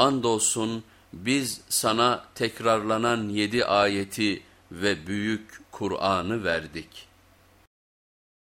Andolsun biz sana tekrarlanan yedi ayeti ve büyük Kur'an'ı verdik.''